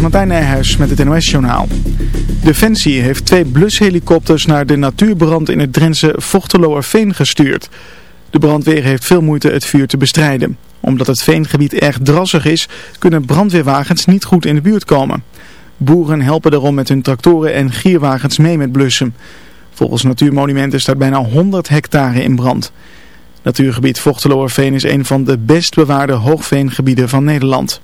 is Martijn Nijhuis met het NOS-journaal. Defensie heeft twee blushelikopters naar de natuurbrand in het Drentse Vochteloerveen gestuurd. De brandweer heeft veel moeite het vuur te bestrijden. Omdat het veengebied erg drassig is, kunnen brandweerwagens niet goed in de buurt komen. Boeren helpen daarom met hun tractoren en gierwagens mee met blussen. Volgens Natuurmonumenten staat bijna 100 hectare in brand. Natuurgebied Vochteloerveen is een van de best bewaarde hoogveengebieden van Nederland.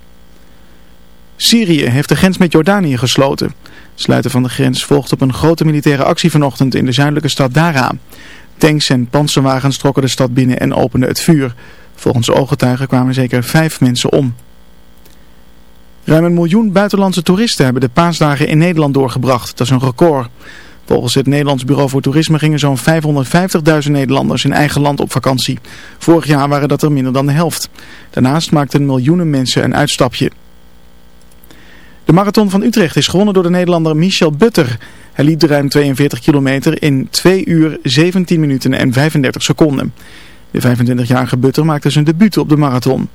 Syrië heeft de grens met Jordanië gesloten. sluiten van de grens volgt op een grote militaire actie vanochtend in de zuidelijke stad Dara. Tanks en panzerwagens trokken de stad binnen en openden het vuur. Volgens ooggetuigen kwamen zeker vijf mensen om. Ruim een miljoen buitenlandse toeristen hebben de paasdagen in Nederland doorgebracht. Dat is een record. Volgens het Nederlands Bureau voor Toerisme gingen zo'n 550.000 Nederlanders in eigen land op vakantie. Vorig jaar waren dat er minder dan de helft. Daarnaast maakten miljoenen mensen een uitstapje. De marathon van Utrecht is gewonnen door de Nederlander Michel Butter. Hij liep de ruim 42 kilometer in 2 uur 17 minuten en 35 seconden. De 25-jarige Butter maakte zijn debuut op de marathon.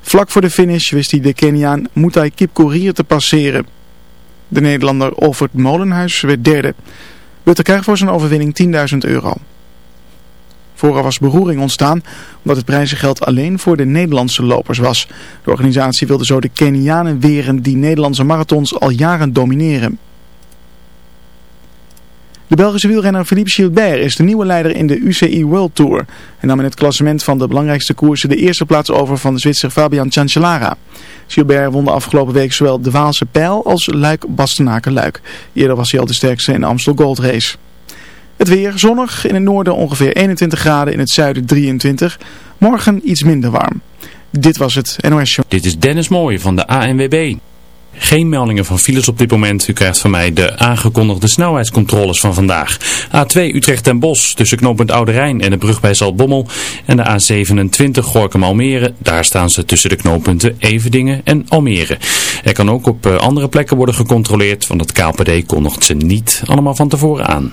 Vlak voor de finish wist hij de Keniaan Mutai Kipkorir te passeren. De Nederlander Olvert Molenhuis werd derde. Butter krijgt voor zijn overwinning 10.000 euro. Vooral was beroering ontstaan omdat het prijzengeld alleen voor de Nederlandse lopers was. De organisatie wilde zo de Kenianen weren die Nederlandse marathons al jaren domineren. De Belgische wielrenner Philippe Gilbert is de nieuwe leider in de UCI World Tour. En nam in het klassement van de belangrijkste koersen de eerste plaats over van de Zwitser Fabian Cancellara. Gilbert won de afgelopen week zowel de Waalse Pijl als Luik-Bastenaken-Luik. Eerder was hij al de sterkste in de Amstel Gold Race. Het weer zonnig, in het noorden ongeveer 21 graden, in het zuiden 23. Morgen iets minder warm. Dit was het NOS Show. Dit is Dennis Mooij van de ANWB. Geen meldingen van files op dit moment. U krijgt van mij de aangekondigde snelheidscontroles van vandaag. A2 Utrecht en Bos tussen knooppunt Oude Rijn en de brug bij Zaltbommel. En de A27 Gorkum Almere. Daar staan ze tussen de knooppunten Evedingen en Almere. Er kan ook op eh, andere plekken worden gecontroleerd, want het KPD kondigt ze niet allemaal van tevoren aan.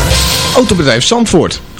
Autobedrijf Zandvoort.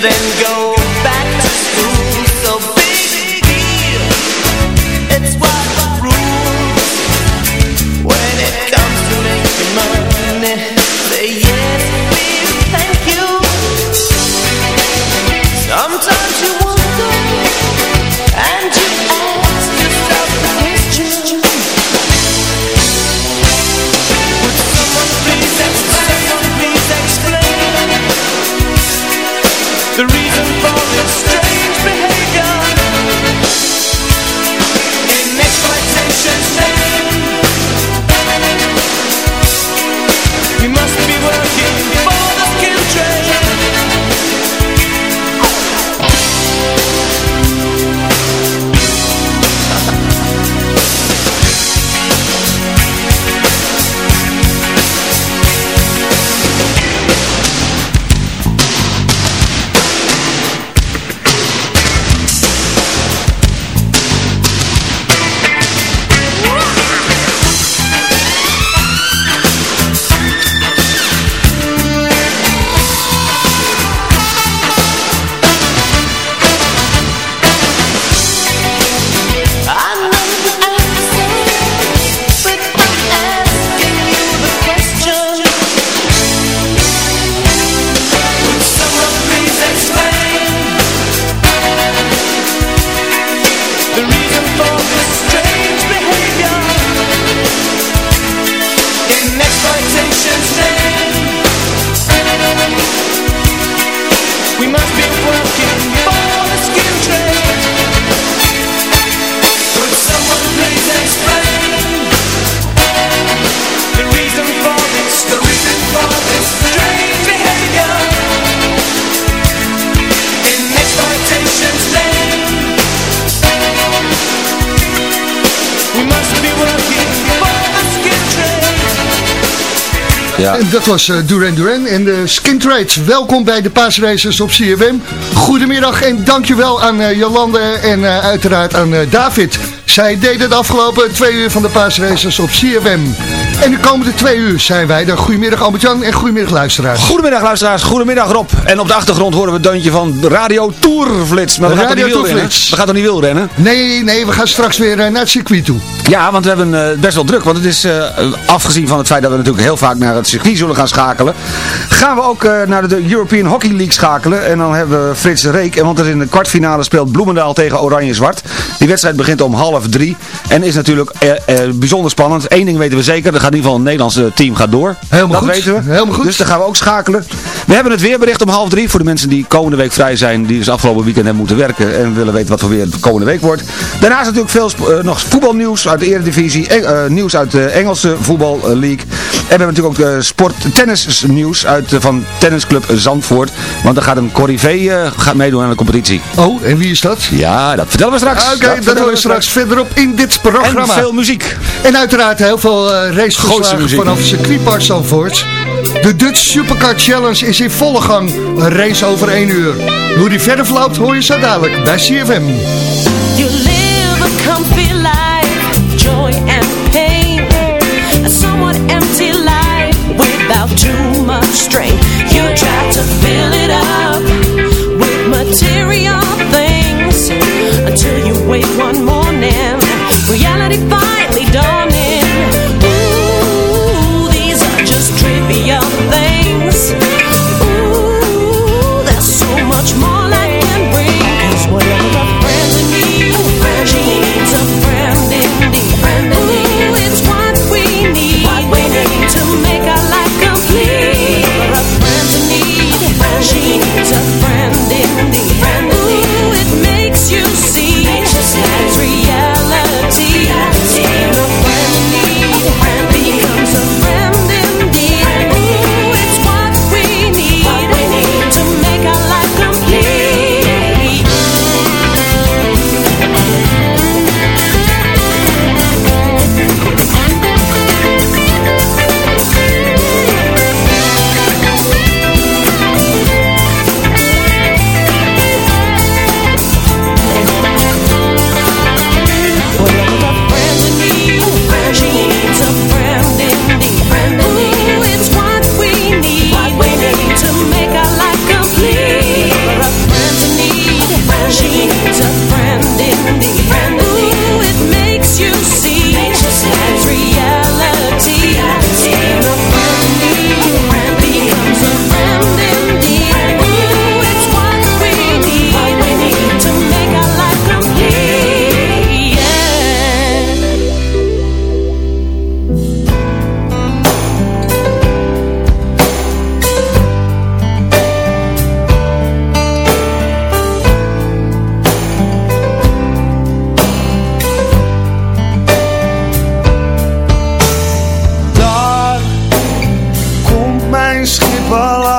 then go Ja. En dat was uh, Duran Duran en de Skin Trades. Welkom bij de paasracers op CFM. Goedemiddag en dankjewel aan uh, Jolande en uh, uiteraard aan David. Zij deden de afgelopen twee uur van de paasracers op CFM. En de komende twee uur zijn wij er. Goedemiddag Albert-Jan en goedemiddag luisteraars. Goedemiddag luisteraars, goedemiddag Rob. En op de achtergrond horen we het deuntje van Radio Tourflits. Maar we gaan, toch niet we gaan toch niet wielrennen? Nee, nee, we gaan straks weer naar het circuit toe. Ja, want we hebben uh, best wel druk. Want het is, uh, afgezien van het feit dat we natuurlijk heel vaak naar het circuit zullen gaan schakelen, gaan we ook uh, naar de European Hockey League schakelen. En dan hebben we Frits de Reek. En want er in de kwartfinale speelt Bloemendaal tegen Oranje-Zwart. Die wedstrijd begint om half drie. En is natuurlijk bijzonder spannend. Eén ding weten we zeker. Gaat in ieder geval een Nederlandse team gaat door. Helemaal dat goed. weten we. Helemaal goed. Dus dan gaan we ook schakelen. We hebben het weerbericht om half drie. Voor de mensen die komende week vrij zijn. Die dus afgelopen weekend hebben moeten werken. En willen weten wat voor weer de komende week wordt. Daarnaast natuurlijk veel nog voetbalnieuws uit de Eredivisie. Uh, nieuws uit de Engelse voetballeague. En we hebben natuurlijk ook uh, sport tennisnieuws uit van tennisclub Zandvoort. Want er gaat een corrivee gaat meedoen aan de competitie. Oh, en wie is dat? Ja, dat vertellen we straks. Oké, okay, dat, dat doen we straks verderop in dit programma. En veel muziek. En uiteraard heel veel raceverslagen vanaf circuitpark Zandvoort. De Dutch Supercar Challenge is in volle gang. Een race over 1 uur. Hoe die verder verloopt hoor je zo dadelijk bij CFM. You live a comfy life, joy and pain. A somewhat empty life without too much strain. You try to fill it up schip al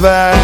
That.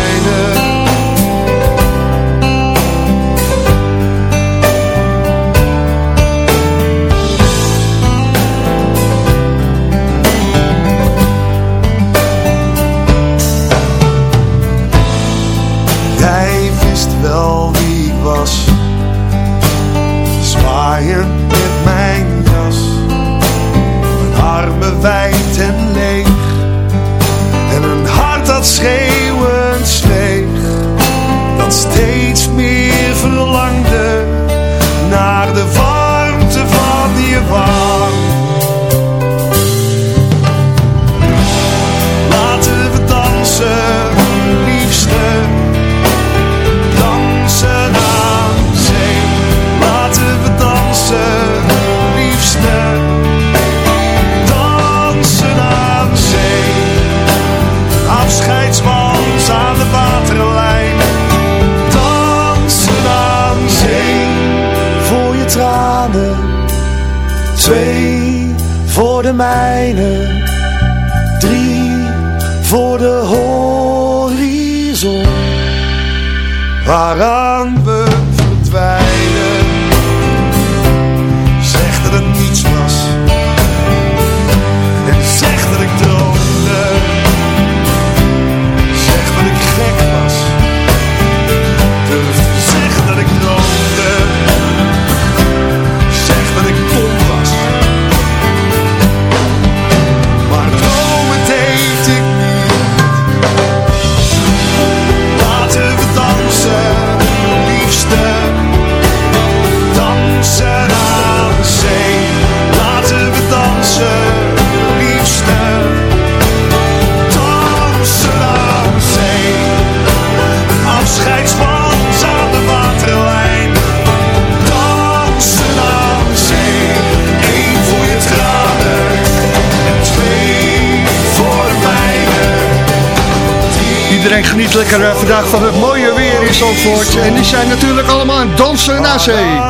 Iedereen geniet lekker eh, vandaag van het mooie weer in Zandvoort. En die zijn natuurlijk allemaal aan het dansen na zee.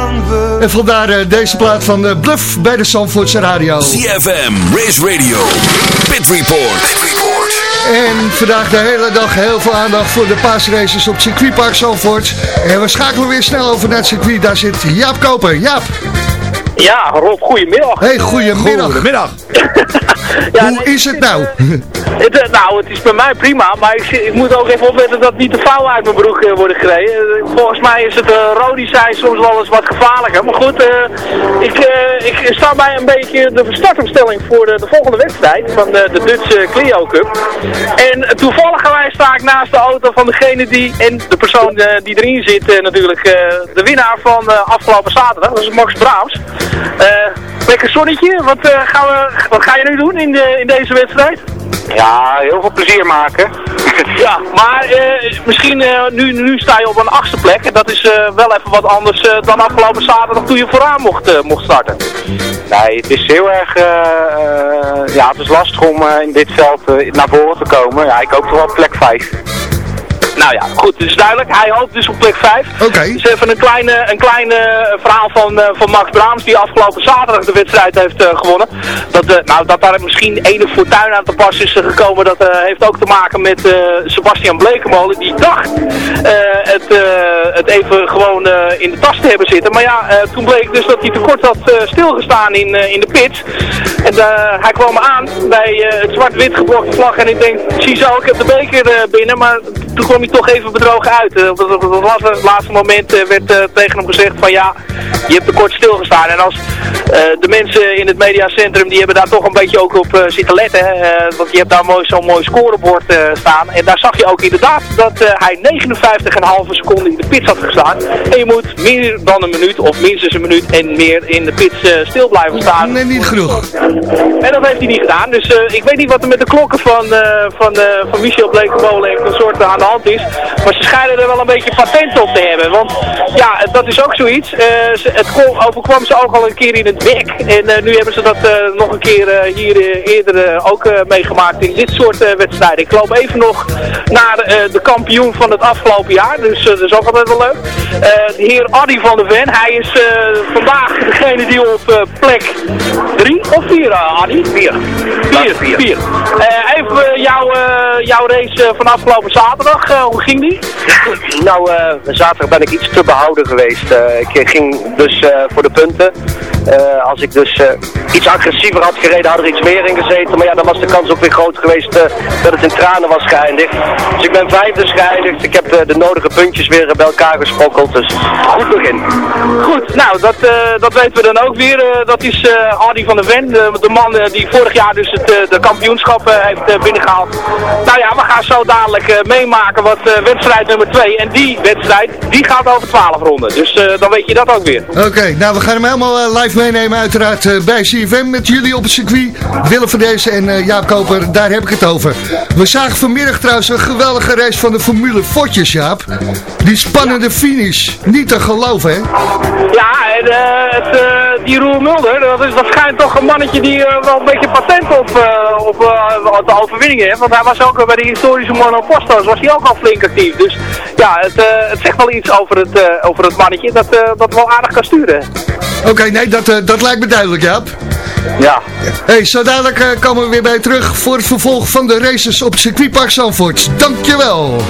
En vandaar eh, deze plaat van eh, Bluff bij de Zandvoortse Radio. CFM, Race Radio, Pit Report. En vandaag de hele dag heel veel aandacht voor de paasraces op circuitpark Zandvoort. En we schakelen weer snel over naar het circuit. Daar zit Jaap Koper. Jaap. Ja, Rob, goedemiddag. Hey, goedemiddag. Goedemiddag. Ja, Hoe nee, is het nou? Het, eh, nou, het is bij mij prima, maar ik, ik moet ook even opletten dat niet de vouwen uit mijn broek eh, worden gereden. Eh, volgens mij is het uh, zijn soms wel eens wat gevaarlijker. Maar goed, ik, ik sta bij een beetje de startopstelling voor de, de volgende wedstrijd van de, de Dutch Clio Cup. En toevallig sta ik naast de auto van degene die, en de persoon die erin zit natuurlijk, de winnaar van afgelopen zaterdag. Dat is Max Braams. Lekker zonnetje, wat, eh, gaan we, wat ga je nu doen in, de, in deze wedstrijd? Ja, heel veel plezier maken. ja, maar eh, misschien eh, nu, nu sta je op een achtste plek. En dat is wel even wat anders dan afgelopen zaterdag toen je vooraan mocht, mocht starten. Nee, het is heel erg, ja, het is lastig om in dit veld naar voren te komen. Ja, ik hoop toch wel plek 5. Nou ja, goed, het is duidelijk. Hij hoopt dus op plek 5. Oké. Dus even een kleine, een kleine verhaal van, eh, van Max Braams, die afgelopen zaterdag de wedstrijd heeft eh, gewonnen. Dat, eh, nou, dat daar misschien enig fortuin aan te pas is gekomen, dat eh, heeft ook te maken met eh, Sebastian Blekemolen. Die dacht eh, het, eh, het even gewoon eh, in de tas te hebben zitten. Maar ja, eh, toen bleek dus dat hij tekort had eh, stilgestaan in, eh, in de pit. En eh, hij kwam aan bij eh, het zwart-wit geblokte vlag. En ik denk, ziezo, ik heb de beker eh, binnen. Maar toen kwam hij toch even bedrogen uit. Eh, op, het- laatste, moment eh, werd eh, tegen hem gezegd van ja, je hebt tekort stilgestaan. En als de mensen in het mediacentrum, die hebben daar toch een beetje ook op zitten letten. want je hebt daar mooi, zo'n mooi scorebord staan. En daar zag je ook inderdaad dat hij 59,5 seconden in de pits had gestaan. En je moet meer dan een minuut of minstens een minuut en meer in de pits stil blijven staan. Nee, niet genoeg. En dat heeft hij niet gedaan. Dus ik weet niet wat er met de klokken van, van, van Michel Blekemolen heeft een soort aan de hand is. Maar ze schijnen er wel een beetje patent op te hebben. Want ja, dat is ook zoiets. Eh, ze- het kon- overkwam ze ook al een keer in het bek. En eh, nu hebben ze dat eh, nog een keer hier eerder ook meegemaakt in dit soort wedstrijden. Ik loop even nog naar de kampioen van het afgelopen jaar. Dus dat is ook altijd wel leuk. De heer Addy van der Ven. Hij is vandaag degene die op plek 3 of 4, uh, Addy? 4. 4. 4. even jouw, jouw race van afgelopen zaterdag. Eh, hoe ging die? Nou, eh, zaterdag ben ik iets te behouden geweest. Eh, ik ging dus voor de punten. Eh, als ik dus eh, iets agressiever had gereden, had er iets meer in gezeten. Maar ja, dan was de kans ook weer groot geweest eh, dat het in tranen was geëindigd. Dus ik ben vijfde geëindigd. Ik heb eh, de nodige puntjes weer bij elkaar gesprokkeld. Dus goed begin. Goed, nou dat, eh, dat weten we dan ook weer. Eh, dat is eh Hardy van der Ven, de, de man die vorig jaar dus het, eh, de kampioenschap heeft eh, binnengehaald. Nou ja, we gaan zo dadelijk eh, meemaken wat eh, wedstrijd nummer 2. En die wedstrijd, die gaat over 12 ronden. Dus eh, dan weet je dat ook weer. Oké, nou we gaan hem helemaal live meenemen uiteraard eh, bij CFM met jullie op het circuit. Willem van deze en eh, Jaap Koper, daar heb ik het over. We zagen vanmiddag trouwens een geweldige race van de Formule Fortjes, Jaap. Die spannende finish, niet te geloven hè? Ja, en eh, het, die Roel Mulder, dat, is, dat schijnt toch een mannetje die wel een beetje patent op, op de overwinningen heeft. Want hij was ook bij de historische monopostos, was hij ook al flink actief. Dus ja, het, het zegt wel iets over het, over het mannetje dat, dat wel aardig kan sturen. Oké, nee, dat, eh, dat lijkt me duidelijk, Jaap. Ja. Hey, zo dadelijk eh, komen we weer bij terug voor het vervolg van de races op circuitpark Zandvoort. Dankjewel.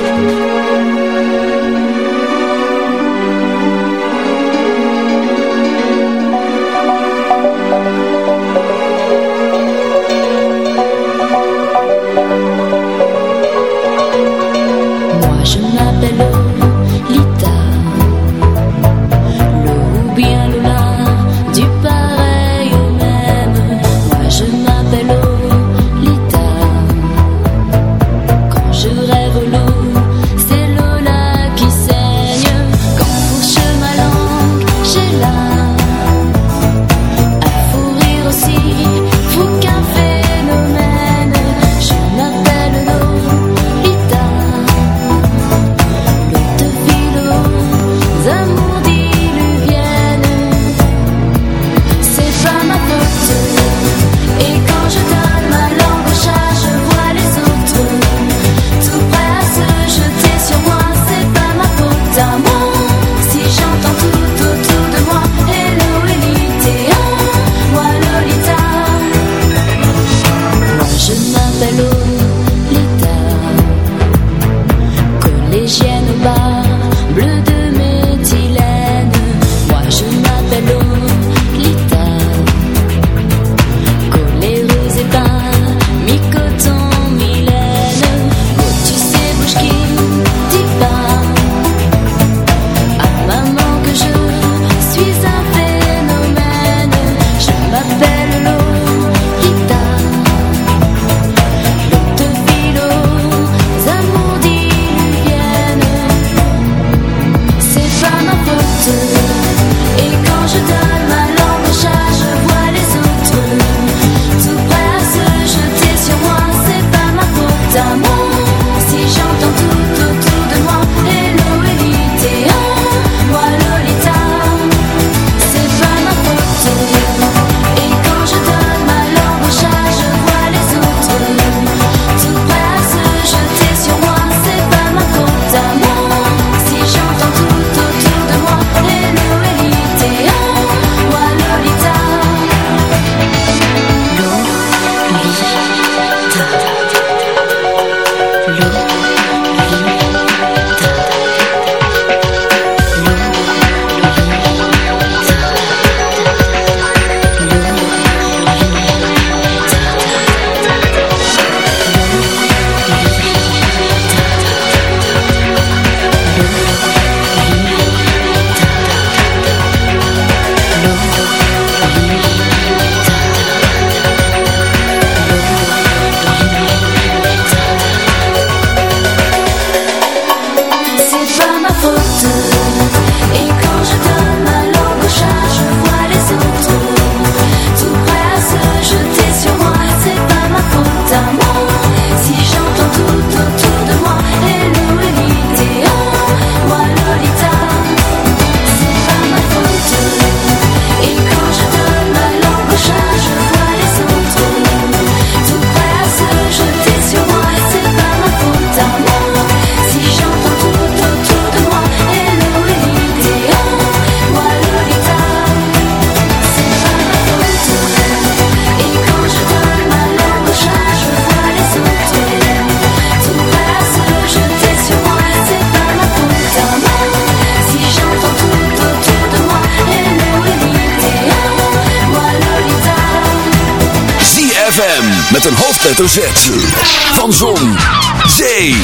Een hoofdletter Z. Van Zon, Zee,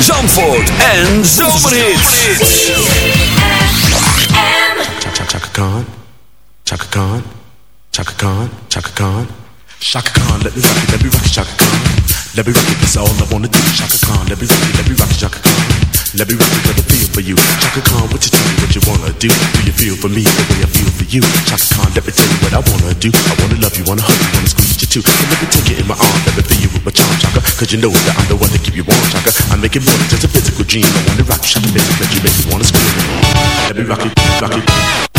Zandvoort en Zomerhits. Chaka Khan, Chaka Khan, Chaka Khan, Chaka Khan. Shaka Khan, let me rock it, let me rock it, Shaka Khan. Let me rock it, that's all I wanna do. Shaka Khan, let me rock it, let me rock it, Shaka Khan. Let me let me feel for you. Chaka Khan, what you tell me what you wanna do? Do you feel for me the way I feel for you? Chaka Khan, let me tell you what I wanna do. I wanna love you, wanna hug you, wanna squeeze you too. So let me take you in my arms, let me feel you with my charm, Shaka. Cause you know that I'm the one to keep you warm, Chaka. I make it more than just a physical dream. I wanna rock you, it, make you, make me wanna scream. Let me rock it, rock it.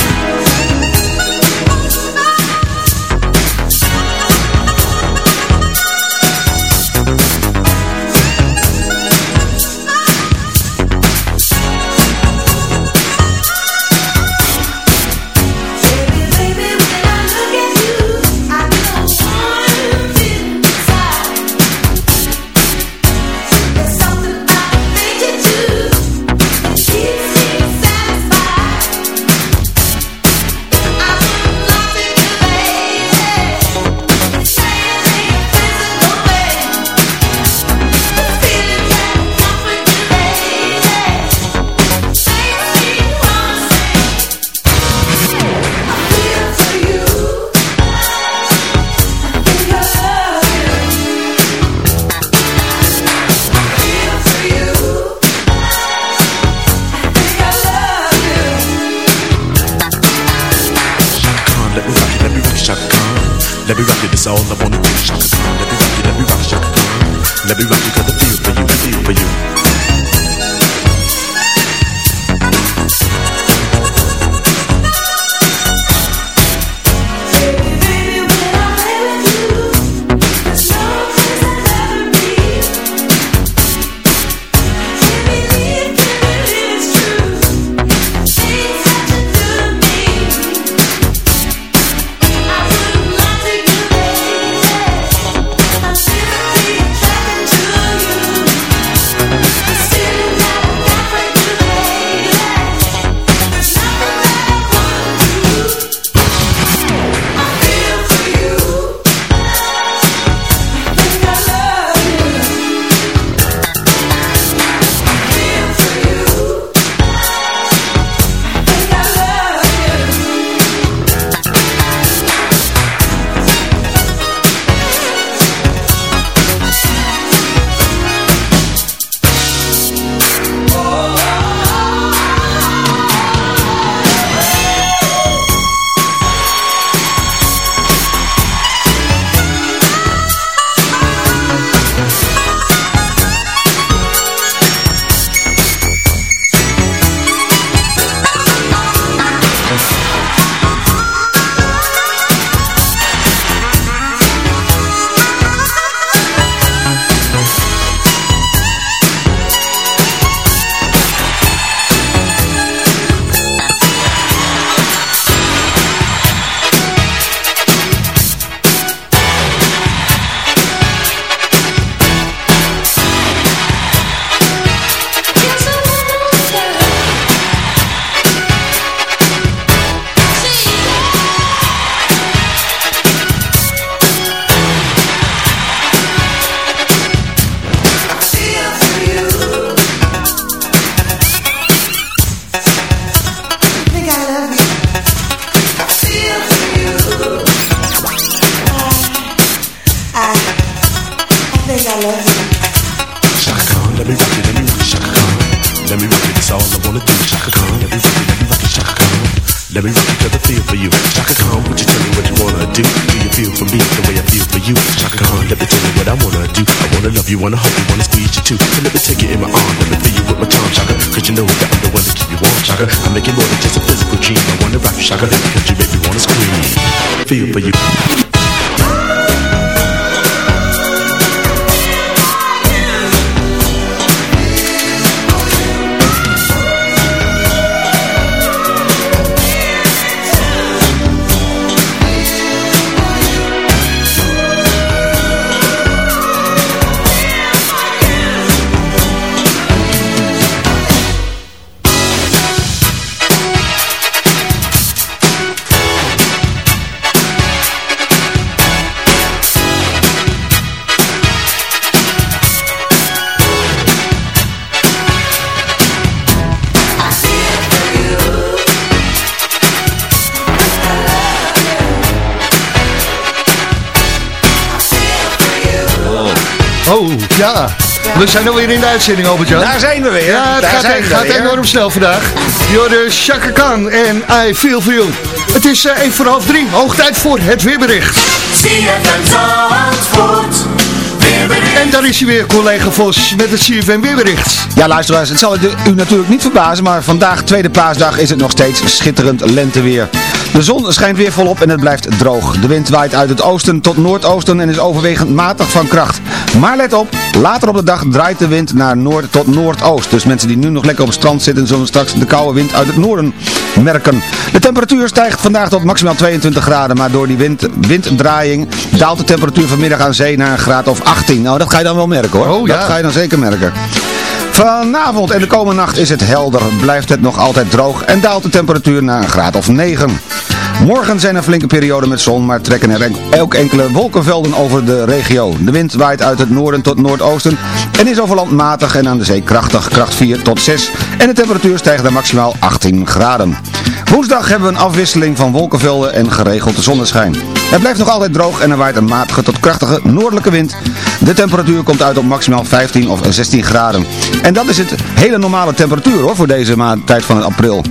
Ja, we zijn alweer in de uitzending, Albert-Jan. Daar zijn we weer. Ja, het Daar gaat, zijn we gaat weer. enorm snel vandaag. Jorde Chaka Khan en I Feel For You. Het is eh, even voor half drie, hoog tijd voor het. Weerbericht. En daar is hij weer, collega Vos, met het CFM weerbericht. Ja, luisteraars, het zal u natuurlijk niet verbazen, maar vandaag, tweede paasdag, is het nog steeds schitterend lenteweer. De zon schijnt weer volop en het blijft droog. De wind waait uit het oosten tot noordoosten en is overwegend matig van kracht. Maar let op, later op de dag draait de wind naar noord tot noordoost. Dus mensen die nu nog lekker op het strand zitten, zullen straks de koude wind uit het noorden merken. De temperatuur stijgt vandaag tot maximaal 22 graden, maar door die wind, winddraaiing daalt de temperatuur vanmiddag aan zee naar een graad of 18. Nou, dat ga je dan wel merken hoor. Oh, ja. Dat ga je dan zeker merken. Vanavond en de komende nacht is het helder, blijft het nog altijd droog en daalt de temperatuur naar een graad of 9. Morgen zijn er flinke perioden met zon, maar trekken er ook enkele wolkenvelden over de regio. De wind waait uit het noorden tot noordoosten en is over land matig en aan de zee krachtig, kracht 4 tot 6. En de temperatuur stijgt naar maximaal 18 graden. Woensdag hebben we een afwisseling van wolkenvelden en geregelde zonneschijn. Het blijft nog altijd droog en er waait een matige tot krachtige noordelijke wind. De temperatuur komt uit op maximaal 15 of 16 graden. En dat is het hele normale temperatuur hoor voor deze maand tijd van het april.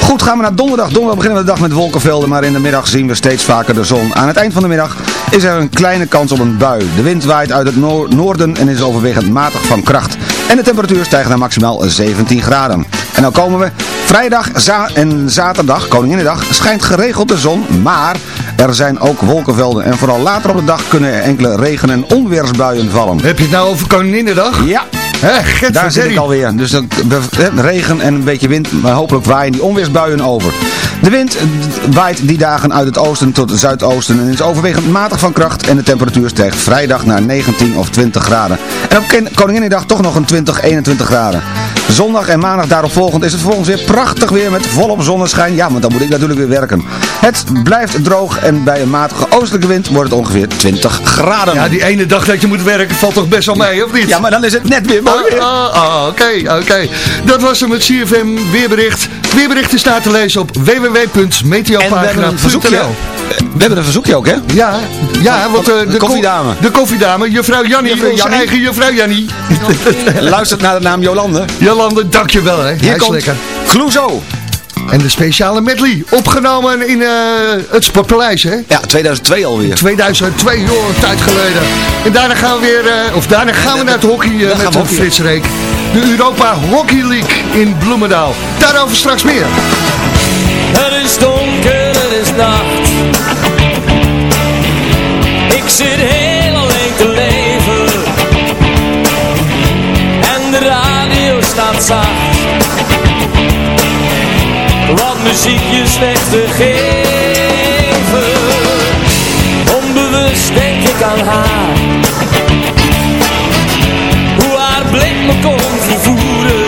Goed, gaan we naar donderdag. Donderdag beginnen we de dag met wolkenvelden, maar in de middag zien we steeds vaker de zon. Aan het eind van de middag is er een kleine kans op een bui. De wind waait uit het noor- noorden en is overwegend matig van kracht. En de temperatuur stijgt naar maximaal 17 graden. En dan komen we vrijdag za en zaterdag, Koninginnedag, schijnt geregeld de zon, maar er zijn ook wolkenvelden. En vooral later op de dag kunnen er enkele regen- en onweersbuien vallen. Heb je het nou over Koninginnedag? Ja. Hè, Daar zit ik alweer. Dus dat, regen en een beetje wind, maar hopelijk waaien die onweersbuien over. De wind waait die dagen uit het oosten tot het zuidoosten en is overwegend matig van kracht. En de temperatuur stijgt vrijdag naar 19 of 20 graden. En op Koninginnedag toch nog een 20, 21 graden. Zondag en maandag daarop volgend is het volgens weer prachtig weer met volop zonneschijn. Ja, want dan moet ik natuurlijk weer werken. Het blijft droog en bij een matige oostelijke wind wordt het ongeveer 20 graden. Ja, die ene dag dat je moet werken valt toch best wel mee, of niet? Ja, maar dan is het net weer weer. Ah, ah, Oké, oké. Dat was hem, het CFM weerbericht. Weerbericht is na te lezen op En we hebben een verzoekje. www.meteopagina.nl We hebben een verzoekje ook, hè? Ja, ja, want eh, de koffiedame. ko- De koffiedame, juffrouw Jannie, Juffrouw onze Jannie. eigen juffrouw Jannie. Luistert naar de naam Jolande. Jolande, dankjewel hè. Hij Hier is komt lekker. En de speciale medley, opgenomen in eh, het Sportpaleis hè. Ja, 2002 alweer. 2002, joh, een tijd geleden. En daarna gaan we weer, eh, of daarna gaan we naar het hockey eh, gaan met de. Frits Reek. De Europa Hockey League in Bloemendaal. Daarover straks meer. Het is donker, het is nacht. Ik zit heel alleen te leven. En de radio staat zacht. Muziekjes weg te geven. Onbewust denk ik aan haar. Hoe haar blik me kon vervoeren.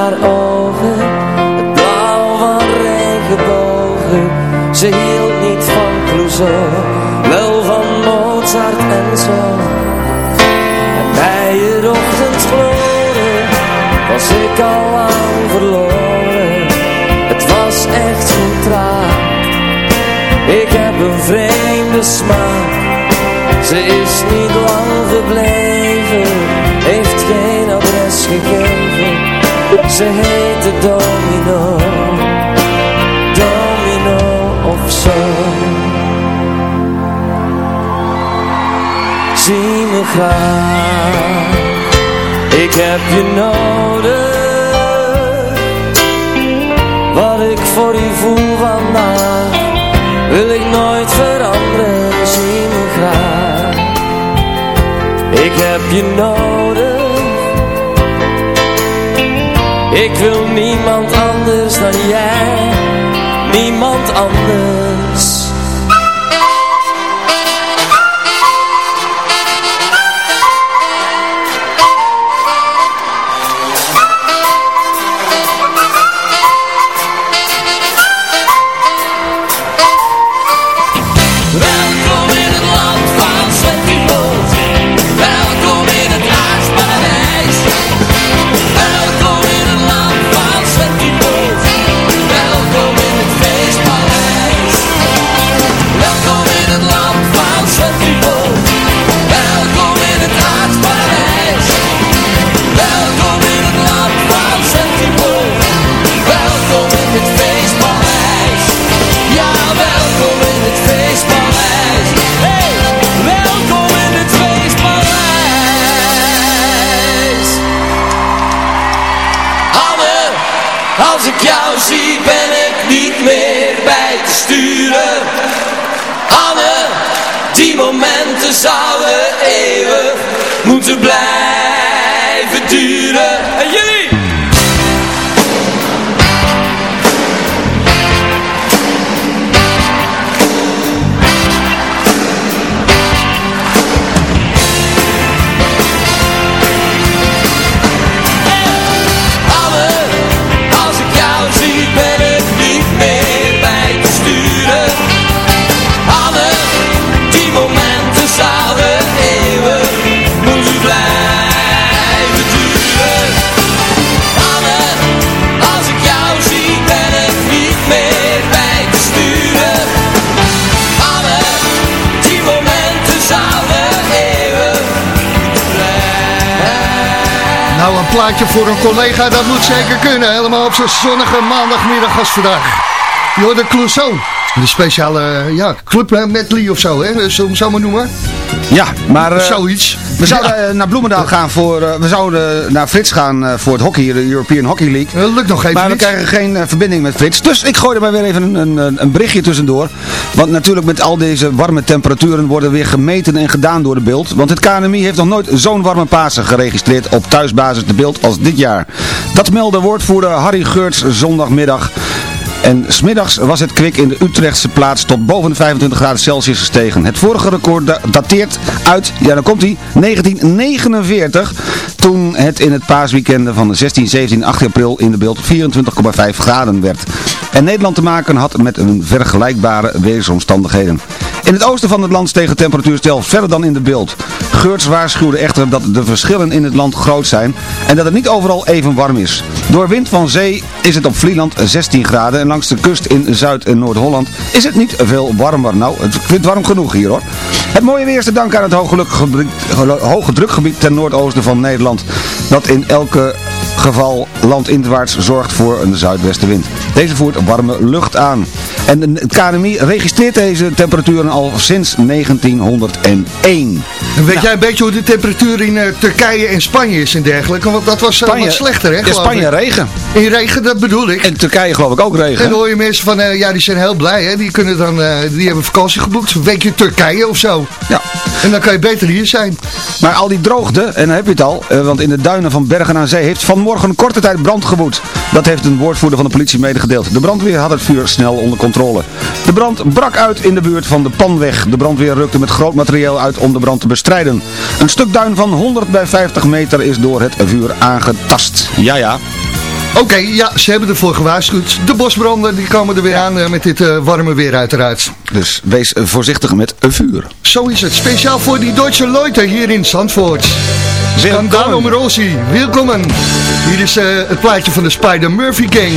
Haar ogen het blauw van regenbogen. Ze hield niet van Clouseau, wel van Mozart en zo. En bij het ochtendgloren was ik al lang verloren. Het was echt zo traag. Ik heb een vreemde smaak. Ze is niet lang gebleven, heeft geen adres gegeven. Ze heette Domino, Domino of zo. Zie me graag, ik heb je nodig. Wat ik voor u voel vandaag, wil ik nooit veranderen. Zie me graag, ik heb je nodig. Ik wil niemand anders dan jij, niemand anders. Zouden eeuwig moeten blijven plaatje voor een collega, dat moet zeker kunnen. Helemaal op zo'n zonnige maandagmiddag als vandaag. Jorde Clouseau. De speciale ja, club medley of zo, hè? Zullen we zo maar noemen? Ja, maar... eh, Zoiets. We zouden eh, naar Bloemendaal gaan voor... eh, we zouden naar Frits gaan voor het hockey, de European Hockey League. Dat lukt nog even Maar we krijgen geen verbinding met Frits. Dus ik gooi er maar weer even een, een- een berichtje tussendoor. Want natuurlijk met al deze warme temperaturen worden weer gemeten en gedaan door de beeld. Want het KNMI heeft nog nooit zo'n warme Pasen geregistreerd op thuisbasis de beeld als dit jaar. Dat meldde woordvoerder Harry Geurts zondagmiddag. En smiddags was het kwik in de Utrechtse plaats tot boven de 25 graden Celsius gestegen. Het vorige record da- dateert uit, ja dan komt hij, 1949. Toen het in het paasweekend van de 16, 17 8 april in de beeld 24,5 graden werd. En Nederland te maken had met een vergelijkbare weersomstandigheden. In het oosten van het land steeg de temperatuur verder dan in de beeld. Geurts waarschuwde echter dat de verschillen in het land groot zijn en dat het niet overal even warm is. Door wind van zee is het op Vlieland 16 graden en langs de kust in Zuid- en Noord-Holland is het niet veel warmer. Nou, ik vind het warm genoeg hier hoor. Het mooie weer is te danken aan het hoge drukgebied ten noordoosten van Nederland. Dat in elke geval landinwaarts zorgt voor een zuidwestenwind. Deze voert warme lucht aan. En het KNMI registreert deze temperaturen al sinds 1901. En weet jij een beetje hoe de temperatuur in eh, Turkije en Spanje is en dergelijke? Want dat was eh, Spanje- wat slechter, hè? Geloof Spanje ik. regen. In regen, dat bedoel ik. En Turkije geloof ik ook regen. En dan hoor je mensen van, eh, ja, die zijn heel blij, hè? Die, kunnen dan, die hebben vakantie geboekt, een weekje Turkije of zo. Ja. En dan kan je beter hier zijn. Maar al die droogte, en dan heb je het al, want in de duinen van Bergen aan Zee heeft vanmorgen een korte tijd brand gewoed. Dat heeft een woordvoerder van de politie medegedeeld. De brandweer had het vuur snel onder controle. De brand brak uit in de buurt van de Panweg. De brandweer rukte met groot materieel uit om de brand te bestrijden. Een stuk duin van 100 bij 50 meter is door het vuur aangetast. Ja, ja. Oké, ja, ze hebben ervoor gewaarschuwd. De bosbranden, die komen er weer aan eh, met dit eh, warme weer uiteraard. Dus wees eh, voorzichtig met een vuur. Zo is het. Speciaal voor die Duitse Leute hier in Zandvoort. Scandalum Rossi, welkom. Hier is het plaatje van de Spider Murphy Gang.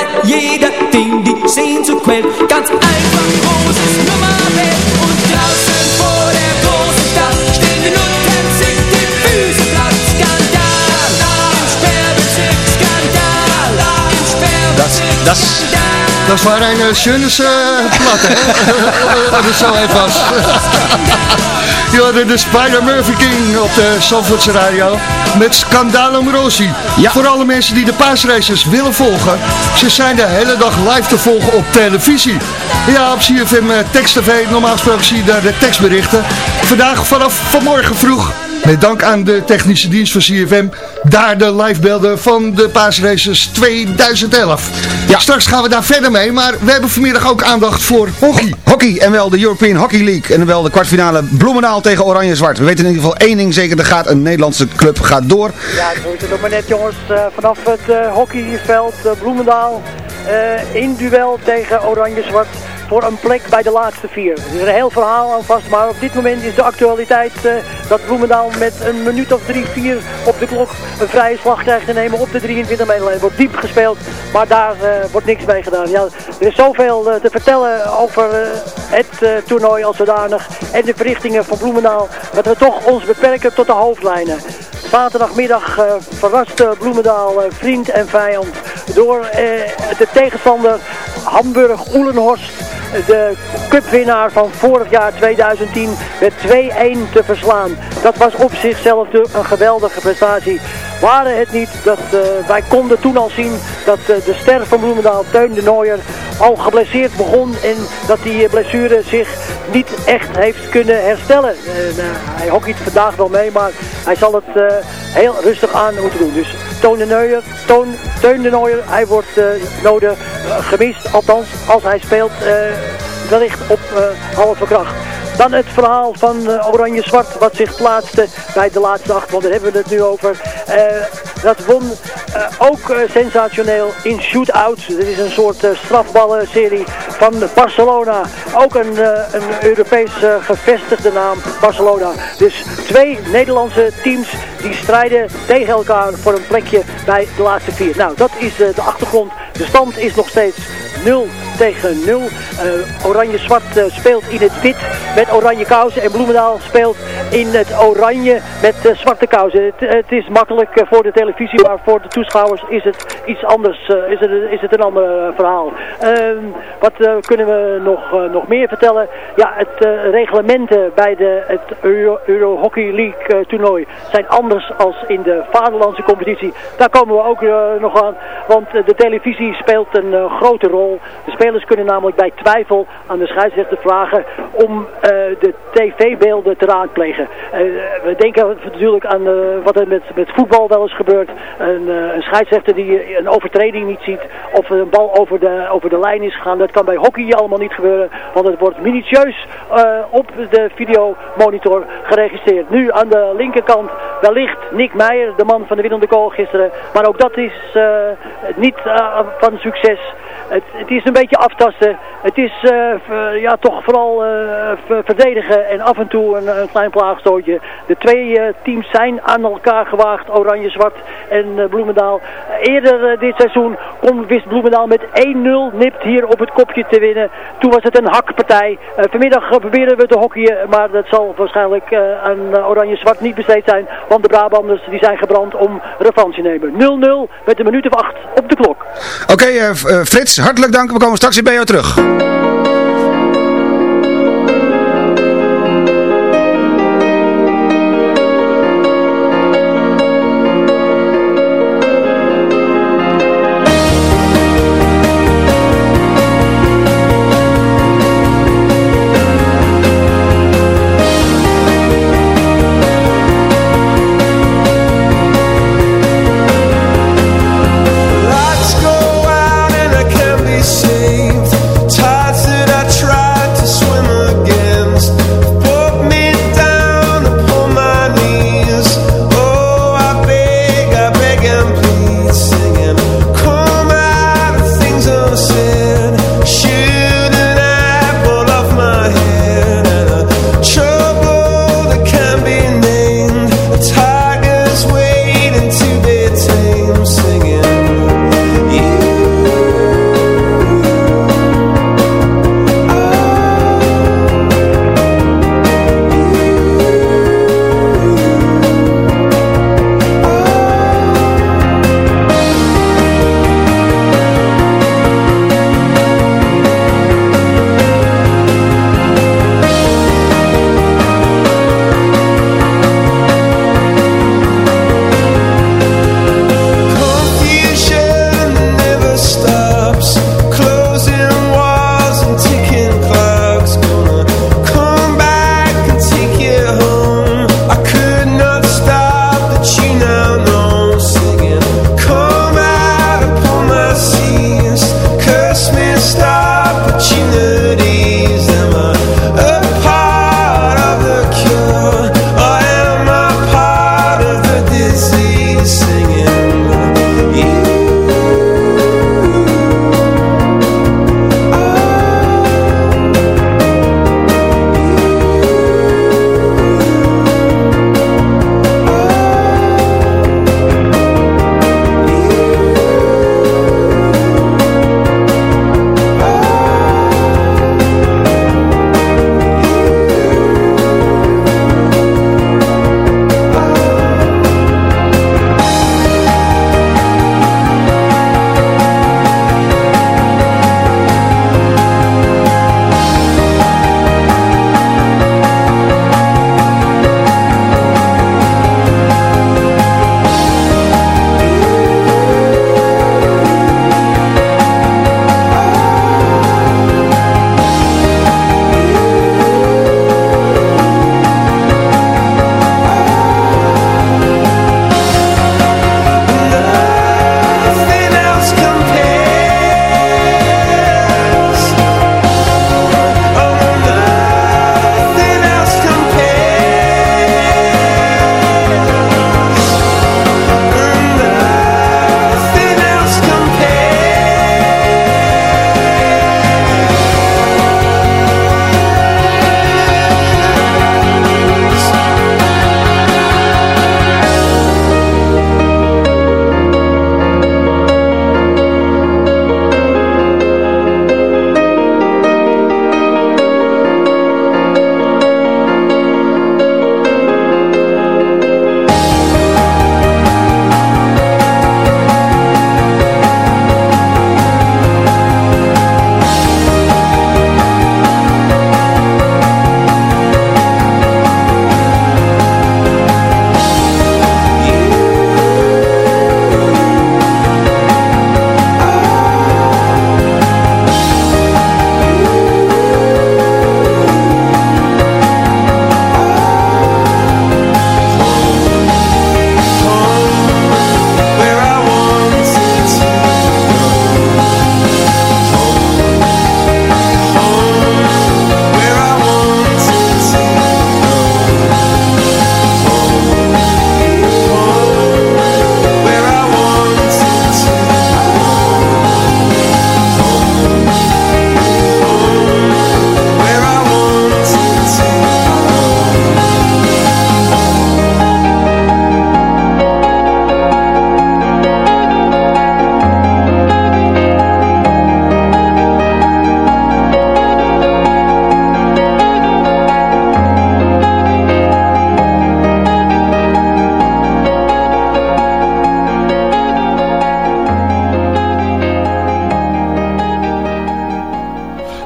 Weil jeder den die Sehnsucht quält. Ganz einfach Rosis Nummer wählt und draußen vor der großen Stadt stehen die Nutten, sich die Füße platt. Skandal, im Sperrbezirk, Skandal, im Sperrbezirk, Dat is waar een uh, schönes uh, plat, hè? Dat het zo even was. Je hoorde de Spider Murphy King op de Zandvoortse radio met Scandalo Rossi. Ja. Voor alle mensen die de paasraces willen volgen, ze zijn de hele dag live te volgen op televisie. Ja, op CFM uh, Text TV, normaal gesproken zie je daar de tekstberichten. Vandaag vanaf vanmorgen vroeg met dank aan de technische dienst van CFM. Daar de livebeelden van de paasraces 2011. Ja. Straks gaan we daar verder mee. Maar we hebben vanmiddag ook aandacht voor hockey. Hockey en wel de European Hockey League. En wel de kwartfinale Bloemendaal tegen Oranje-Zwart. We weten in ieder geval één ding zeker. Er gaat een Nederlandse club gaat door. Ja, zo is het ook maar net jongens. Uh, vanaf het uh, hockeyveld uh, Bloemendaal. in duel tegen Oranje-Zwart voor een plek bij de laatste vier. Er is een heel verhaal aan vast, maar op dit moment is de actualiteit uh, dat Bloemendaal met een minuut of drie, vier op de klok een vrije slag krijgt te nemen op de 23 meter. Er wordt diep gespeeld, maar daar uh, wordt niks mee gedaan. Ja, er is zoveel uh, te vertellen over het toernooi als zodanig en de verrichtingen van Bloemendaal, dat we toch ons beperken tot de hoofdlijnen. Zaterdagmiddag verraste Bloemendaal vriend en vijand door de tegenstander Hamburg-Oelenhorst de cupwinnaar van vorig jaar 2010 met 2-1 te verslaan. Dat was op zichzelf een geweldige prestatie. Waren het niet dat uh, wij konden toen al zien dat uh, de ster van Bloemendaal, Teun de Nooier, al geblesseerd begon en dat die blessure zich niet echt heeft kunnen herstellen. Uh, hij hockeyt vandaag wel mee, maar hij zal het heel rustig aan moeten doen. Dus Toon de Toon, Teun de Nooier, hij wordt nodig gemist, althans als hij speelt wellicht op halve kracht. Dan het verhaal van uh, Oranje-Zwart wat zich plaatste bij de laatste acht, want daar hebben we het nu over. Dat won uh, ook sensationeel in shootouts. Dit is een soort strafballenserie van Barcelona. Ook een, een Europees gevestigde naam, Barcelona. Dus twee Nederlandse teams die strijden tegen elkaar voor een plekje bij de laatste vier. Nou, dat is de achtergrond. De stand is nog steeds 0 tegen 0. Uh, Oranje-zwart speelt in het wit met oranje kousen. En Bloemendaal speelt in het oranje met uh, zwarte kousen. Het, het is makkelijk voor de televisie, maar voor de toeschouwers is het iets anders. is, het, is het een ander verhaal. Ehm, wat kunnen we nog, nog meer vertellen? Ja, het reglementen bij de, het Euro, Hockey League toernooi zijn anders als in de vaderlandse competitie. Daar komen we ook nog aan, want de televisie speelt een grote rol. De spelers kunnen namelijk bij twijfel aan de scheidsrechter vragen om de tv-beelden te raadplegen. We denken natuurlijk aan wat er met, met voetbal wel eens gebeurt. Een, een scheidsrechter die een overtreding niet ziet of een bal over de, over de lijn is gegaan. Dat kan bij hockey allemaal niet gebeuren, want het wordt minutieus op de videomonitor geregistreerd. Nu aan de linkerkant wellicht Nick Meijer, de man van de winnende goal gisteren. Maar ook dat is niet van succes. Het, is een beetje aftasten. Het is uh, ja, toch vooral uh, verdedigen en af en toe een, een klein plaagstootje. De twee uh, teams zijn aan elkaar gewaagd, Oranje-Zwart en Bloemendaal. eerder dit seizoen kon, wist Bloemendaal met 1-0 nipt hier op het kopje te winnen. Toen was het een hakpartij. vanmiddag proberen we te hockeyen, maar dat zal waarschijnlijk aan Oranje-Zwart niet besteed zijn. Want de Brabanders die zijn gebrand om revanche nemen. 0-0 met een minuut of acht op de klok. Oké, okay, Frits, hartelijk dank. We komen straks weer bij jou terug.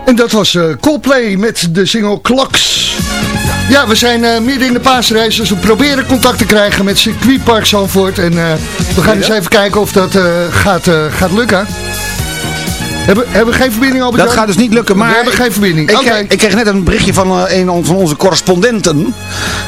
En dat was eh, Coldplay met de single Clocks. Ja, we zijn eh, midden in de paasreis, dus we proberen contact te krijgen met circuitpark Zandvoort. En eh, we gaan eens even kijken of dat gaat, gaat lukken. Hebben, hebben we geen verbinding, Albert Dat gaat dus niet lukken, maar... We hebben geen verbinding. Ik, kreeg, ik kreeg net een berichtje van een van onze correspondenten.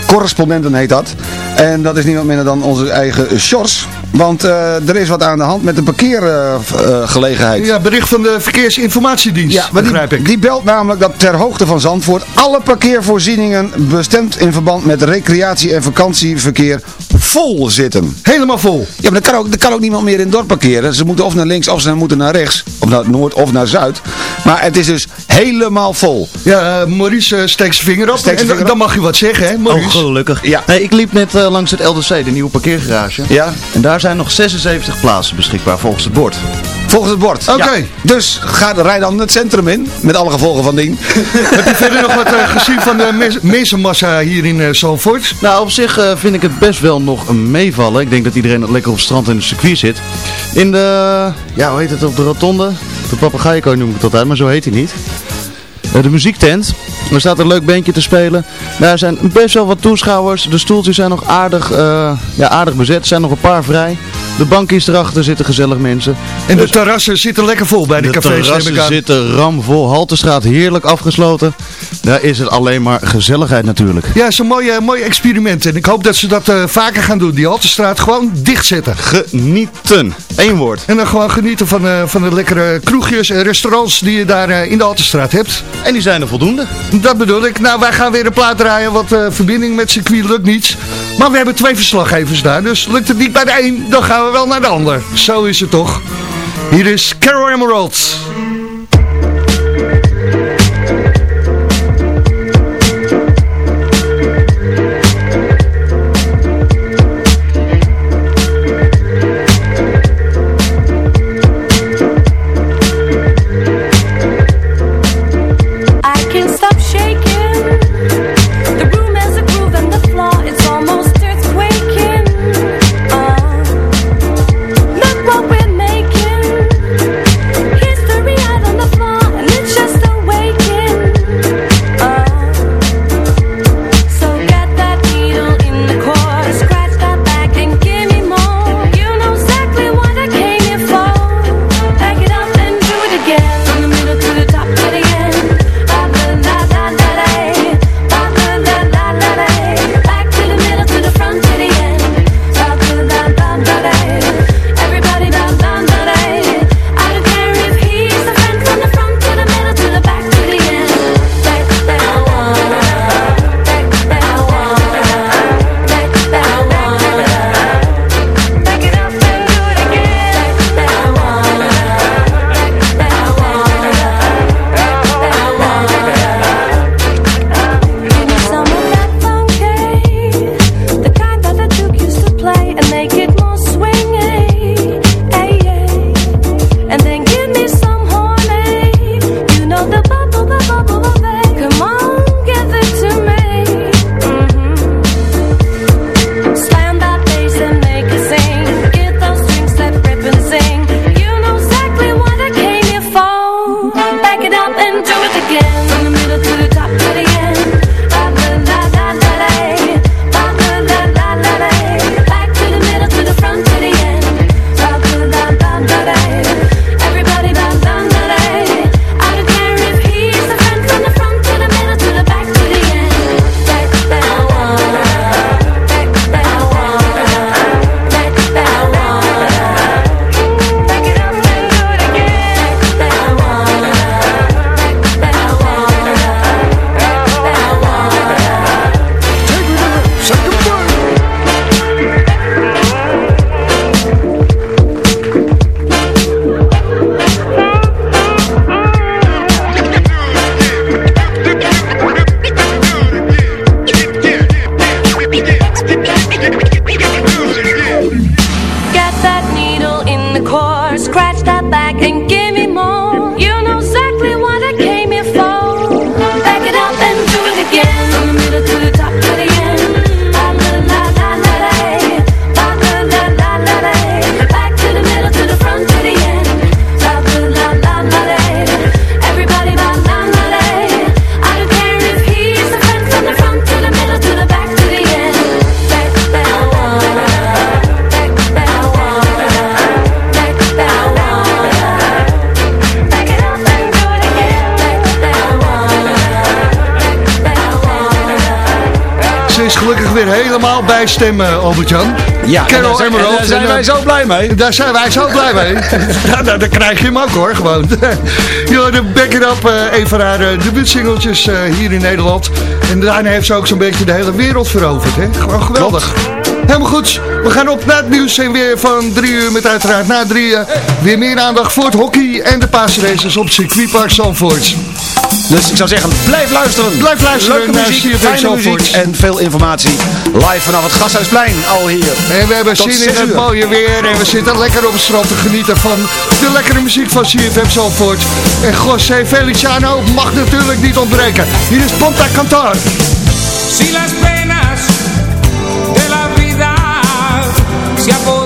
Correspondenten heet dat. En dat is niemand minder dan onze eigen Sjors. Want eh, er is wat aan de hand met de parkeergelegenheid. Ja, bericht van de Verkeersinformatiedienst, Ja, maar begrijp die, ik. die belt namelijk dat ter hoogte van Zandvoort alle parkeervoorzieningen bestemd in verband met recreatie- en vakantieverkeer vol zitten. Helemaal vol? Ja, maar er kan ook, er kan ook niemand meer in het dorp parkeren. Ze moeten of naar links of ze moeten naar rechts. Of naar noord of naar zuid. Maar het is dus helemaal vol. Ja, eh, Maurice eh, steekt zijn vinger op. Steekt zijn en vinger dan mag je wat zeggen, hè, Oh, Maurice? gelukkig. Ja. Nee, ik liep net langs het LDC, de nieuwe parkeergarage. Ja. En daar zijn nog 76 plaatsen beschikbaar volgens het bord. Volgens het bord. Oké. Ja. Dus ga, rij dan het centrum in. Met alle gevolgen van dien. Heb je verder nog wat eh, gezien van de mensenmassa hier in Zandvoort? Nou, op zich eh, vind ik het best wel nog een meevallen. Ik denk dat iedereen lekker op het strand en het circuit zit. In de, ja, hoe heet het, op de rotonde? De papegaaienkooi noem ik het altijd, maar zo heet hij niet. De muziektent. Er staat een leuk bandje te spelen. Daar zijn best wel wat toeschouwers. De stoeltjes zijn nog aardig, eh, ja, aardig bezet. Er zijn nog een paar vrij. De bankjes erachter zitten gezellig mensen. En de terrassen zitten lekker vol bij de, De cafés, neem ik terrassen zitten ramvol. Haltestraat heerlijk afgesloten. Daar is het alleen maar gezelligheid natuurlijk. Ja, het is een mooi, mooi experiment. En ik hoop dat ze dat eh, vaker gaan doen. Die Haltestraat gewoon dichtzetten. Genieten. Eén woord. En dan gewoon genieten van, eh, van de lekkere kroegjes en restaurants die je daar eh, in de Haltestraat hebt. En die zijn er voldoende. Dat bedoel ik. Nou, wij gaan weer een plaat draaien, want verbinding met circuit lukt niet. Maar we hebben twee verslaggevers daar, dus lukt het niet bij de een, dan gaan we wel naar de ander. Zo is het toch. Hier is Carol Emerald. Stem, uh, Albert-Jan. Ja, Carol en daar, Emerald. en daar zijn En, wij eh, zo blij mee. Daar zijn wij zo blij mee. ja, daar, daar krijg je hem ook hoor, gewoon. Yo, de Back It Up, uh, een van haar uh, debuutsingeltjes uh, hier in Nederland. En daarna heeft ze ook zo'n beetje de hele wereld veroverd. Hè? Gewoon geweldig. Helemaal goed. We gaan op naar het nieuws en weer van drie uur met uiteraard na drieën weer meer aandacht voor het hockey en de paasraces op circuitpark Zandvoort. Dus ik zou zeggen, blijf luisteren. Blijf luisteren Leuke naar muziek, CFM fijne muziek en veel informatie. Live vanaf het Gasthuisplein, al hier. En we hebben Tot zin in het uur. mooie weer en we zitten lekker op het strand te genieten van de lekkere muziek van CFM Zandvoort. En José Feliciano mag natuurlijk niet ontbreken. Hier is Ponta Cantar. Si las penas de la vida se